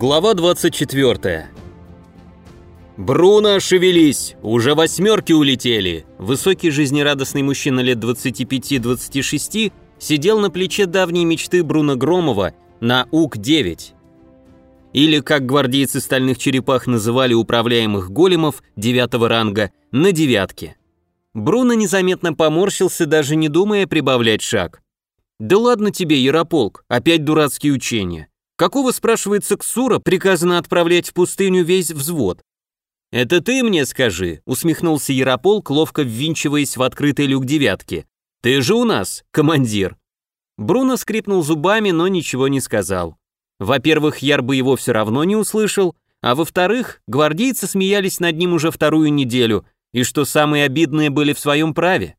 Глава 24. «Бруно, шевелись! Уже восьмерки улетели!» Высокий жизнерадостный мужчина лет 25-26 сидел на плече давней мечты Бруно Громова на УК-9. Или, как гвардейцы стальных черепах называли управляемых големов девятого ранга, на девятке. Бруно незаметно поморщился, даже не думая прибавлять шаг. «Да ладно тебе, Ярополк, опять дурацкие учения. Какого, спрашивается, Ксура приказано отправлять в пустыню весь взвод? «Это ты мне скажи», — усмехнулся Ярополк, ловко ввинчиваясь в открытый люк девятки. «Ты же у нас, командир». Бруно скрипнул зубами, но ничего не сказал. Во-первых, Яр бы его все равно не услышал, а во-вторых, гвардейцы смеялись над ним уже вторую неделю, и что самые обидные были в своем праве.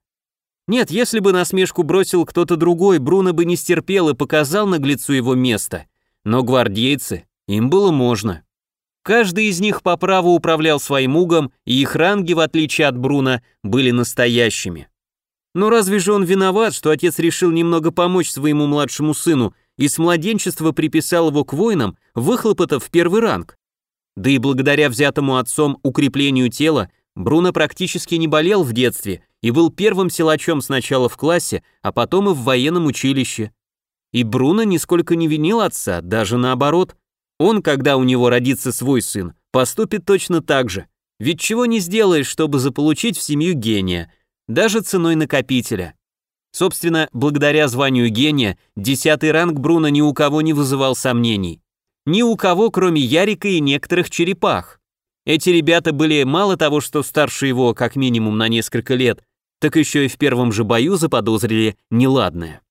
Нет, если бы насмешку бросил кто-то другой, Бруно бы не стерпел и показал наглецу его место но гвардейцы, им было можно. Каждый из них по праву управлял своим угом, и их ранги, в отличие от Бруна, были настоящими. Но разве же он виноват, что отец решил немного помочь своему младшему сыну и с младенчества приписал его к воинам, выхлопотав первый ранг? Да и благодаря взятому отцом укреплению тела, Бруно практически не болел в детстве и был первым силачом сначала в классе, а потом и в военном училище. И Бруно нисколько не винил отца, даже наоборот. Он, когда у него родится свой сын, поступит точно так же. Ведь чего не сделаешь, чтобы заполучить в семью гения, даже ценой накопителя. Собственно, благодаря званию гения, десятый ранг Бруно ни у кого не вызывал сомнений. Ни у кого, кроме Ярика и некоторых черепах. Эти ребята были мало того, что старше его как минимум на несколько лет, так еще и в первом же бою заподозрили неладное.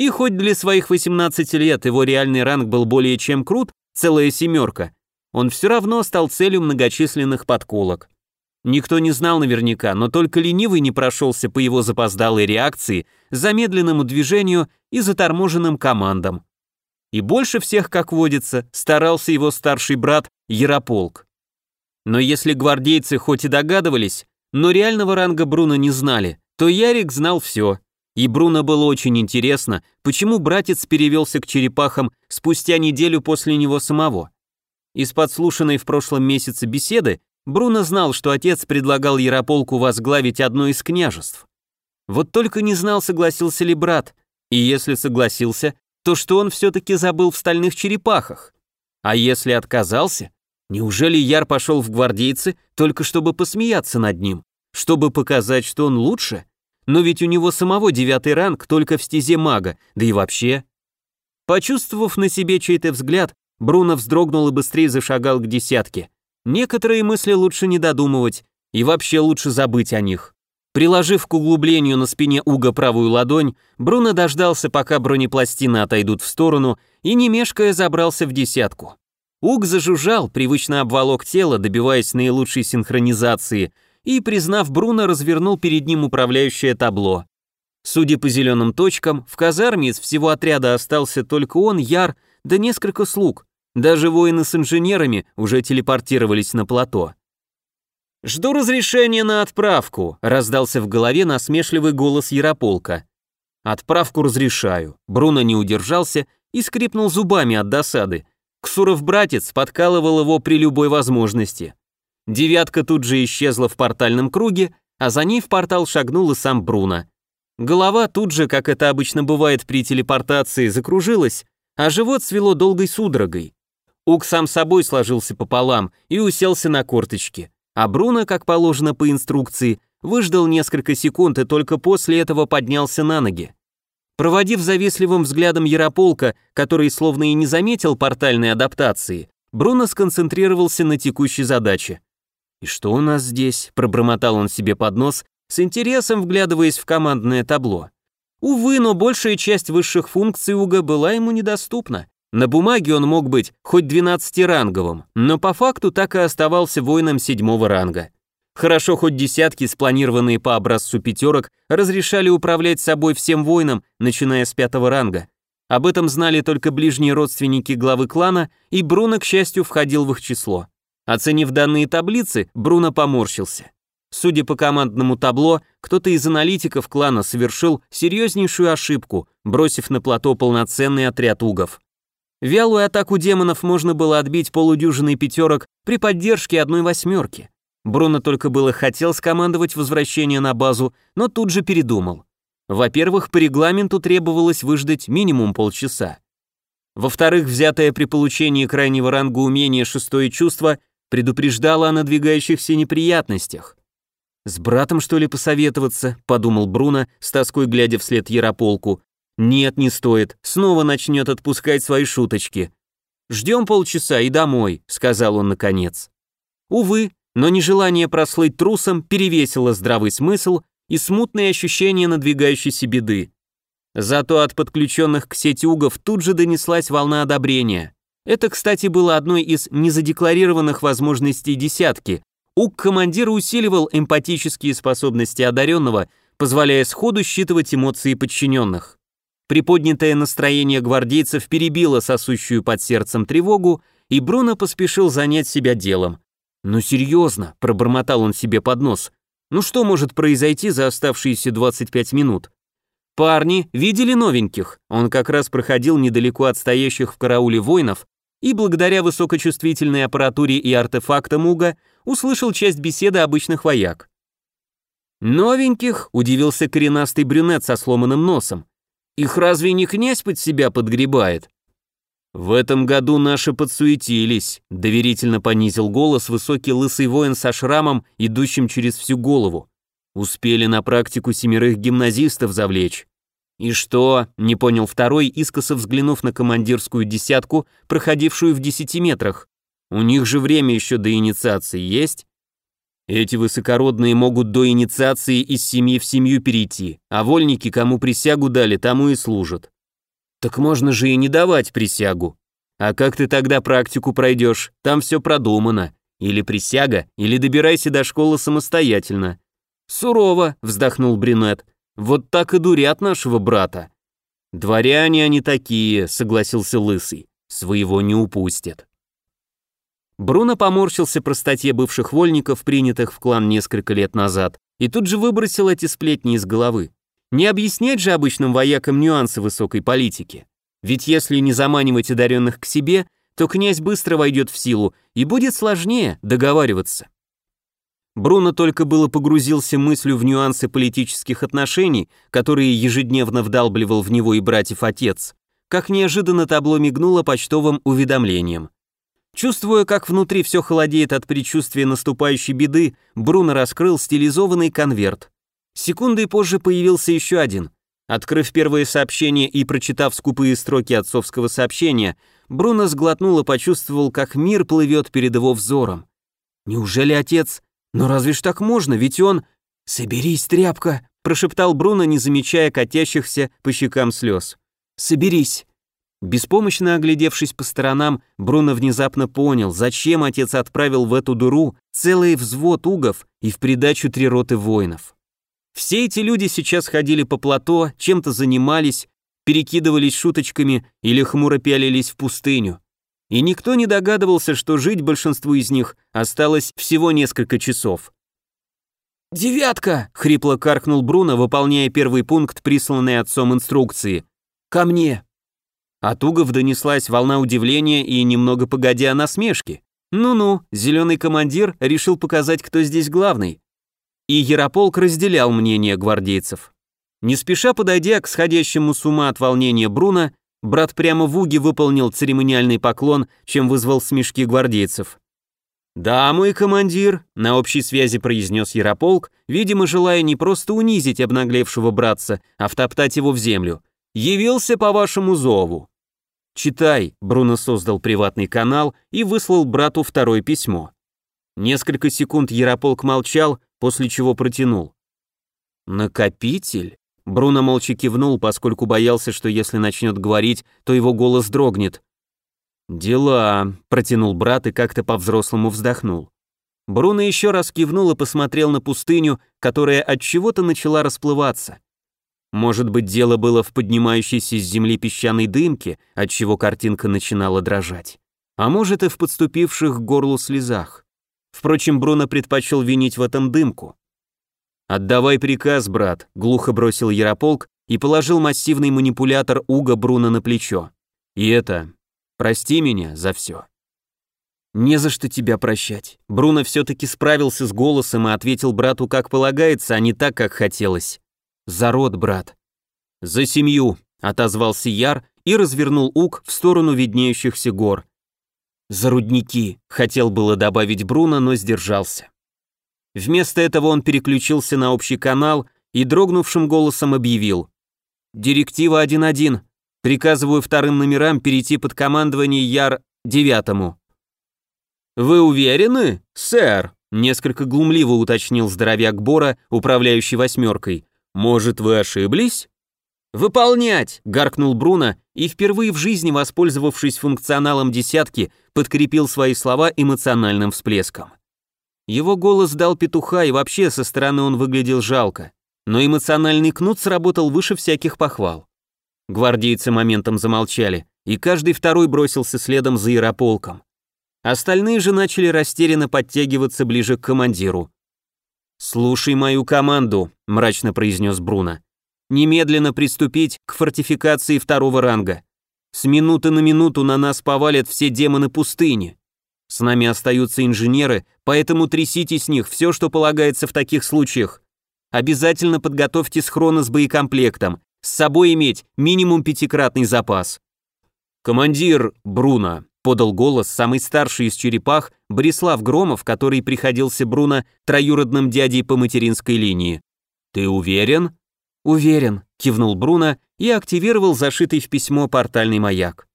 И хоть для своих 18 лет его реальный ранг был более чем крут, целая семерка, он все равно стал целью многочисленных подколок. Никто не знал наверняка, но только ленивый не прошелся по его запоздалой реакции, замедленному движению и заторможенным командам. И больше всех, как водится, старался его старший брат Ярополк. Но если гвардейцы хоть и догадывались, но реального ранга Бруно не знали, то Ярик знал все. И Бруно было очень интересно, почему братец перевелся к черепахам спустя неделю после него самого. Из подслушанной в прошлом месяце беседы Бруно знал, что отец предлагал Ярополку возглавить одно из княжеств. Вот только не знал, согласился ли брат, и если согласился, то что он все-таки забыл в стальных черепахах. А если отказался, неужели Яр пошел в гвардейцы только чтобы посмеяться над ним, чтобы показать, что он лучше? Но ведь у него самого девятый ранг только в стезе мага, да и вообще. Почувствовав на себе чей-то взгляд, Бруно вздрогнул и быстрее зашагал к десятке. Некоторые мысли лучше не додумывать, и вообще лучше забыть о них. Приложив к углублению на спине Уга правую ладонь, Бруно дождался, пока бронепластины отойдут в сторону, и не мешкая забрался в десятку. Уг зажужжал, привычно обволок тело, добиваясь наилучшей синхронизации – и, признав Бруно, развернул перед ним управляющее табло. Судя по зеленым точкам, в казарме из всего отряда остался только он, Яр, да несколько слуг. Даже воины с инженерами уже телепортировались на плато. «Жду разрешения на отправку», — раздался в голове насмешливый голос Ярополка. «Отправку разрешаю». Бруно не удержался и скрипнул зубами от досады. Ксуров братец подкалывал его при любой возможности. Девятка тут же исчезла в портальном круге, а за ней в портал шагнул и сам Бруно. Голова тут же, как это обычно бывает при телепортации, закружилась, а живот свело долгой судорогой. Ук сам собой сложился пополам и уселся на корточки, а Бруно, как положено по инструкции, выждал несколько секунд и только после этого поднялся на ноги. Проводив завистливым взглядом Ярополка, который словно и не заметил портальной адаптации, Бруно сконцентрировался на текущей задаче. «И что у нас здесь?» – пробормотал он себе под нос, с интересом вглядываясь в командное табло. Увы, но большая часть высших функций Уга была ему недоступна. На бумаге он мог быть хоть 12-ранговым, но по факту так и оставался воином седьмого ранга. Хорошо, хоть десятки, спланированные по образцу пятерок, разрешали управлять собой всем воинам, начиная с пятого ранга. Об этом знали только ближние родственники главы клана, и Бруно, к счастью, входил в их число. Оценив данные таблицы, Бруно поморщился. Судя по командному табло, кто-то из аналитиков клана совершил серьезнейшую ошибку, бросив на плато полноценный отряд угов. Вялую атаку демонов можно было отбить полудюжиной пятерок при поддержке одной восьмерки. Бруно только было хотел скомандовать возвращение на базу, но тут же передумал. Во-первых, по регламенту требовалось выждать минимум полчаса. Во-вторых, взятое при получении крайнего ранга умение шестое чувство предупреждало о надвигающихся неприятностях. «С братом, что ли, посоветоваться?» — подумал Бруно, с тоской глядя вслед Ярополку. «Нет, не стоит. Снова начнет отпускать свои шуточки. Ждем полчаса и домой», — сказал он наконец. Увы, но нежелание прослыть трусом перевесило здравый смысл и смутные ощущения надвигающейся беды. Зато от подключенных к сети угов тут же донеслась волна одобрения. Это, кстати, было одной из незадекларированных возможностей десятки. Уг-командир усиливал эмпатические способности одаренного, позволяя сходу считывать эмоции подчиненных. Приподнятое настроение гвардейцев перебило сосущую под сердцем тревогу, и Бруно поспешил занять себя делом. «Ну серьезно», — пробормотал он себе под нос, «ну что может произойти за оставшиеся 25 минут? Парни видели новеньких. Он как раз проходил недалеко от стоящих в карауле воинов и благодаря высокочувствительной аппаратуре и артефактам Уга услышал часть беседы обычных вояк. «Новеньких?» – удивился коренастый брюнет со сломанным носом. «Их разве не князь под себя подгребает?» «В этом году наши подсуетились», – доверительно понизил голос высокий лысый воин со шрамом, идущим через всю голову. Успели на практику семерых гимназистов завлечь. «И что?» — не понял второй, искоса взглянув на командирскую десятку, проходившую в десяти метрах. «У них же время еще до инициации есть?» «Эти высокородные могут до инициации из семьи в семью перейти, а вольники, кому присягу дали, тому и служат». «Так можно же и не давать присягу. А как ты тогда практику пройдешь? Там все продумано. Или присяга, или добирайся до школы самостоятельно». «Сурово», — вздохнул Брюнет. Вот так и дурят нашего брата. Дворяне они такие, согласился Лысый. Своего не упустят. Бруно поморщился про статье бывших вольников, принятых в клан несколько лет назад, и тут же выбросил эти сплетни из головы. Не объяснять же обычным воякам нюансы высокой политики. Ведь если не заманивать одаренных к себе, то князь быстро войдет в силу, и будет сложнее договариваться. Бруно только было погрузился мыслью в нюансы политических отношений, которые ежедневно вдалбливал в него и братьев отец, как неожиданно табло мигнуло почтовым уведомлением. Чувствуя, как внутри все холодеет от предчувствия наступающей беды, Бруно раскрыл стилизованный конверт. Секундой позже появился еще один. Открыв первое сообщение и прочитав скупые строки отцовского сообщения, Бруно сглотнул и почувствовал, как мир плывет перед его взором. Неужели отец но разве ж так можно, ведь он... «Соберись, тряпка!» – прошептал Бруно, не замечая катящихся по щекам слез. «Соберись!» Беспомощно оглядевшись по сторонам, Бруно внезапно понял, зачем отец отправил в эту дуру целый взвод угов и в придачу три роты воинов. Все эти люди сейчас ходили по плато, чем-то занимались, перекидывались шуточками или хмуро пялились в пустыню и никто не догадывался, что жить большинству из них осталось всего несколько часов. «Девятка!» — хрипло каркнул Бруно, выполняя первый пункт, присланный отцом инструкции. «Ко мне!» От угов донеслась волна удивления и немного погодя насмешки. Ну-ну, зеленый командир решил показать, кто здесь главный. И Ярополк разделял мнение гвардейцев. Не спеша подойдя к сходящему с ума от волнения Бруно, Брат прямо в уге выполнил церемониальный поклон, чем вызвал смешки гвардейцев. «Да, мой командир», — на общей связи произнес Ярополк, видимо, желая не просто унизить обнаглевшего братца, а втоптать его в землю. «Явился по вашему зову». «Читай», — Бруно создал приватный канал и выслал брату второе письмо. Несколько секунд Ярополк молчал, после чего протянул. «Накопитель?» Бруно молча кивнул, поскольку боялся, что если начнет говорить, то его голос дрогнет. «Дела», — протянул брат и как-то по-взрослому вздохнул. Бруно еще раз кивнул и посмотрел на пустыню, которая от чего-то начала расплываться. Может быть, дело было в поднимающейся с земли песчаной дымке, от чего картинка начинала дрожать. А может и в подступивших к горлу слезах. Впрочем, Бруно предпочел винить в этом дымку. «Отдавай приказ, брат», — глухо бросил Ярополк и положил массивный манипулятор Уга Бруно на плечо. «И это... Прости меня за все». «Не за что тебя прощать». Бруно все-таки справился с голосом и ответил брату как полагается, а не так, как хотелось. «За род, брат». «За семью», — отозвался Яр и развернул ук в сторону виднеющихся гор. «За рудники», — хотел было добавить Бруно, но сдержался. Вместо этого он переключился на общий канал и дрогнувшим голосом объявил. «Директива 1.1. Приказываю вторым номерам перейти под командование Яр девятому». «Вы уверены, сэр?» — несколько глумливо уточнил здоровяк Бора, управляющий восьмеркой. «Может, вы ошиблись?» «Выполнять!» — гаркнул Бруно и, впервые в жизни воспользовавшись функционалом десятки, подкрепил свои слова эмоциональным всплеском. Его голос дал петуха, и вообще со стороны он выглядел жалко. Но эмоциональный кнут сработал выше всяких похвал. Гвардейцы моментом замолчали, и каждый второй бросился следом за Ярополком. Остальные же начали растерянно подтягиваться ближе к командиру. «Слушай мою команду», — мрачно произнес Бруно. «Немедленно приступить к фортификации второго ранга. С минуты на минуту на нас повалят все демоны пустыни. С нами остаются инженеры, поэтому трясите с них все, что полагается в таких случаях. Обязательно подготовьте схроны с боекомплектом, с собой иметь минимум пятикратный запас». «Командир Бруно», подал голос самый старший из черепах Борислав Громов, который приходился Бруно троюродным дядей по материнской линии. «Ты уверен?» «Уверен», — кивнул Бруно и активировал зашитый в письмо портальный маяк.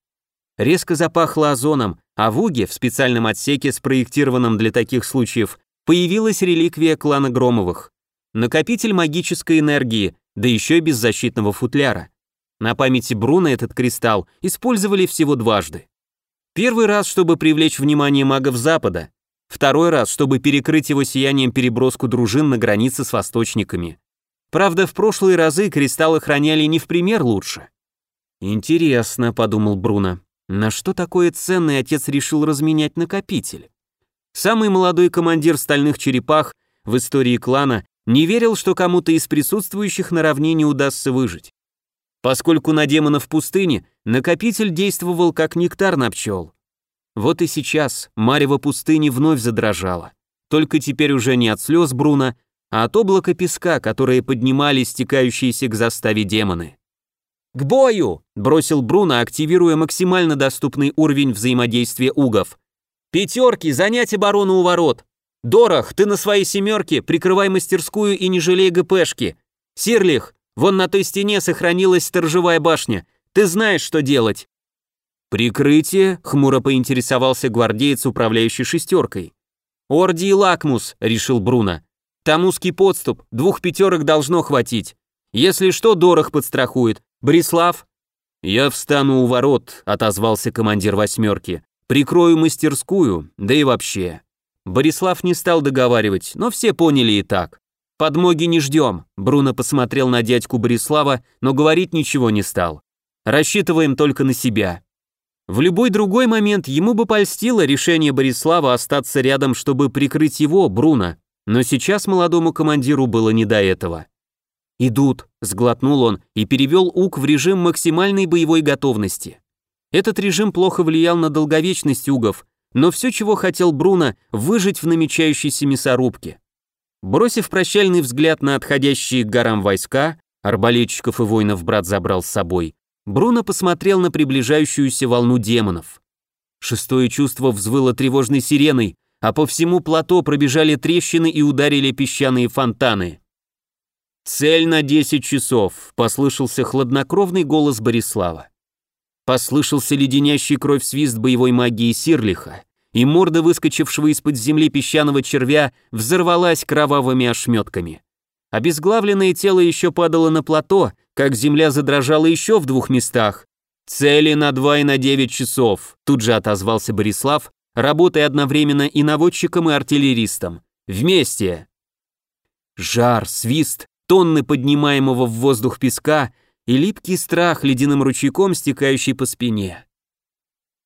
Резко запахло озоном, а в Уге, в специальном отсеке, спроектированном для таких случаев, появилась реликвия клана Громовых. Накопитель магической энергии, да еще и без защитного футляра. На памяти Бруно этот кристалл использовали всего дважды. Первый раз, чтобы привлечь внимание магов Запада, второй раз, чтобы перекрыть его сиянием переброску дружин на границе с восточниками. Правда, в прошлые разы кристаллы храняли не в пример лучше. «Интересно», — подумал Бруно, — «на что такое ценный отец решил разменять накопитель?» Самый молодой командир стальных черепах в истории клана не верил, что кому-то из присутствующих на равнине удастся выжить. Поскольку на демонов пустыне накопитель действовал как нектар на пчел. Вот и сейчас марево пустыни вновь задрожало. Только теперь уже не от слез Бруна, а от облака песка, которые поднимали стекающиеся к заставе демоны. «К бою!» – бросил Бруно, активируя максимально доступный уровень взаимодействия угов. «Пятерки, занять оборону у ворот! Дорох, ты на своей семерке, прикрывай мастерскую и не жалей ГПшки! Сирлих, Вон на той стене сохранилась сторожевая башня. Ты знаешь, что делать». «Прикрытие?» — хмуро поинтересовался гвардеец, управляющий шестеркой. «Орди и Лакмус», — решил Бруно. «Там узкий подступ, двух пятерок должно хватить. Если что, Дорох подстрахует. Брислав?» «Я встану у ворот», — отозвался командир восьмерки. «Прикрою мастерскую, да и вообще». Борислав не стал договаривать, но все поняли и так. «Подмоги не ждем», — Бруно посмотрел на дядьку Борислава, но говорить ничего не стал. «Рассчитываем только на себя». В любой другой момент ему бы польстило решение Борислава остаться рядом, чтобы прикрыть его, Бруно, но сейчас молодому командиру было не до этого. «Идут», — сглотнул он и перевел УК в режим максимальной боевой готовности. Этот режим плохо влиял на долговечность угов, но все, чего хотел Бруно, выжить в намечающейся мясорубке. Бросив прощальный взгляд на отходящие к горам войска, арбалетчиков и воинов брат забрал с собой, Бруно посмотрел на приближающуюся волну демонов. Шестое чувство взвыло тревожной сиреной, а по всему плато пробежали трещины и ударили песчаные фонтаны. «Цель на десять часов», — послышался хладнокровный голос Борислава. Послышался леденящий кровь свист боевой магии Сирлиха и морда выскочившего из-под земли песчаного червя взорвалась кровавыми ошметками. Обезглавленное тело еще падало на плато, как земля задрожала еще в двух местах. «Цели на два и на девять часов», тут же отозвался Борислав, работая одновременно и наводчиком, и артиллеристом. «Вместе!» Жар, свист, тонны поднимаемого в воздух песка и липкий страх ледяным ручейком, стекающий по спине.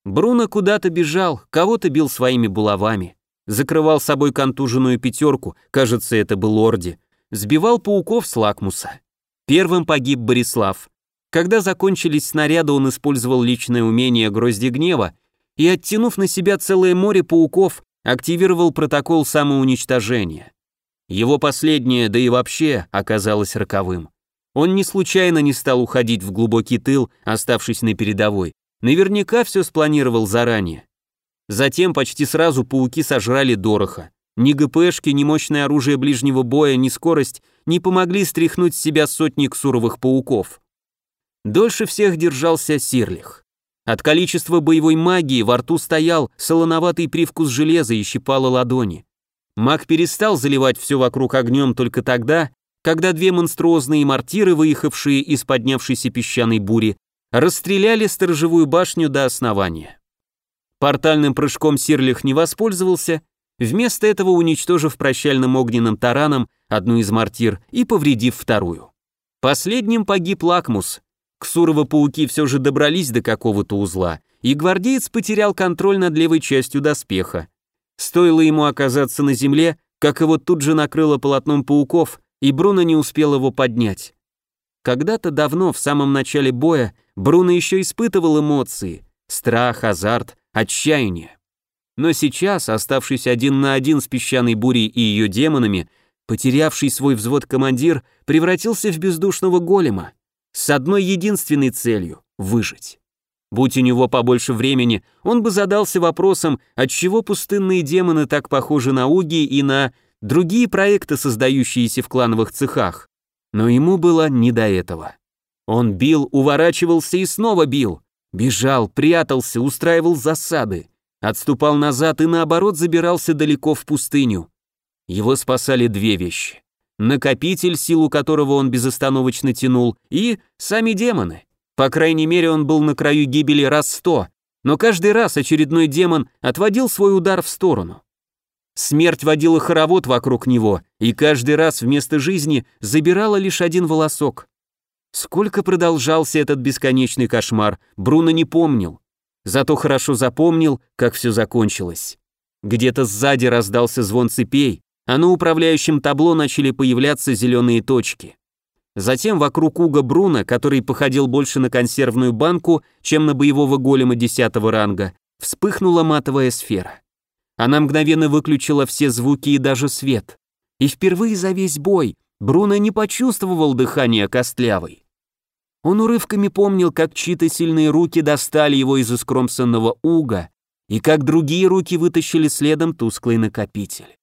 Бруно куда-то бежал, кого-то бил своими булавами, закрывал собой контуженную пятерку, кажется, это был Орди, сбивал пауков с лакмуса. Первым погиб Борислав. Когда закончились снаряды, он использовал личное умение грозди гнева и, оттянув на себя целое море пауков, активировал протокол самоуничтожения. Его последнее, да и вообще, оказалось роковым. Он не случайно не стал уходить в глубокий тыл, оставшись на передовой. Наверняка все спланировал заранее. Затем почти сразу пауки сожрали Дороха. Ни ГПшки, ни мощное оружие ближнего боя, ни скорость не помогли стряхнуть с себя сотни ксуровых пауков. Дольше всех держался Сирлих. От количества боевой магии во рту стоял солоноватый привкус железа и щипало ладони. Маг перестал заливать все вокруг огнем только тогда, когда две монструозные мортиры, выехавшие из поднявшейся песчаной бури, расстреляли сторожевую башню до основания. Портальным прыжком Сирлих не воспользовался, вместо этого уничтожив прощальным огненным тараном одну из мортир и повредив вторую. Последним погиб Лакмус. Ксурово-пауки все же добрались до какого-то узла, и гвардеец потерял контроль над левой частью доспеха. Стоило ему оказаться на земле, как его тут же накрыло полотном пауков, и Бруно не успел его поднять. Когда-то давно, в самом начале боя, Бруно еще испытывал эмоции – страх, азарт, отчаяние. Но сейчас, оставшись один на один с песчаной бурей и ее демонами, потерявший свой взвод командир превратился в бездушного голема с одной единственной целью – выжить. Будь у него побольше времени, он бы задался вопросом, отчего пустынные демоны так похожи на Уги и на другие проекты, создающиеся в клановых цехах. Но ему было не до этого. Он бил, уворачивался и снова бил. Бежал, прятался, устраивал засады. Отступал назад и наоборот забирался далеко в пустыню. Его спасали две вещи. Накопитель, силу которого он безостановочно тянул, и сами демоны. По крайней мере, он был на краю гибели раз сто, но каждый раз очередной демон отводил свой удар в сторону. Смерть водила хоровод вокруг него, и каждый раз вместо жизни забирала лишь один волосок. Сколько продолжался этот бесконечный кошмар, Бруно не помнил. Зато хорошо запомнил, как все закончилось. Где-то сзади раздался звон цепей, а на управляющем табло начали появляться зеленые точки. Затем вокруг уга Бруно, который походил больше на консервную банку, чем на боевого голема десятого ранга, вспыхнула матовая сфера. Она мгновенно выключила все звуки и даже свет. И впервые за весь бой Бруно не почувствовал дыхания костлявой. Он урывками помнил, как чьи-то сильные руки достали его из искромсанного уга, и как другие руки вытащили следом тусклый накопитель.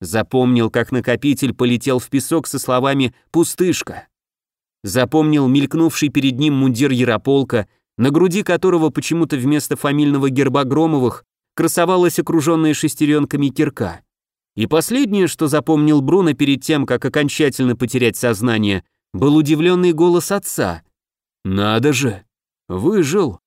Запомнил, как накопитель полетел в песок со словами «пустышка». Запомнил мелькнувший перед ним мундир Ярополка, на груди которого почему-то вместо фамильного герба Громовых красовалась окруженная шестеренками кирка. И последнее, что запомнил Бруно перед тем, как окончательно потерять сознание, был удивленный голос отца. «Надо же! Выжил!»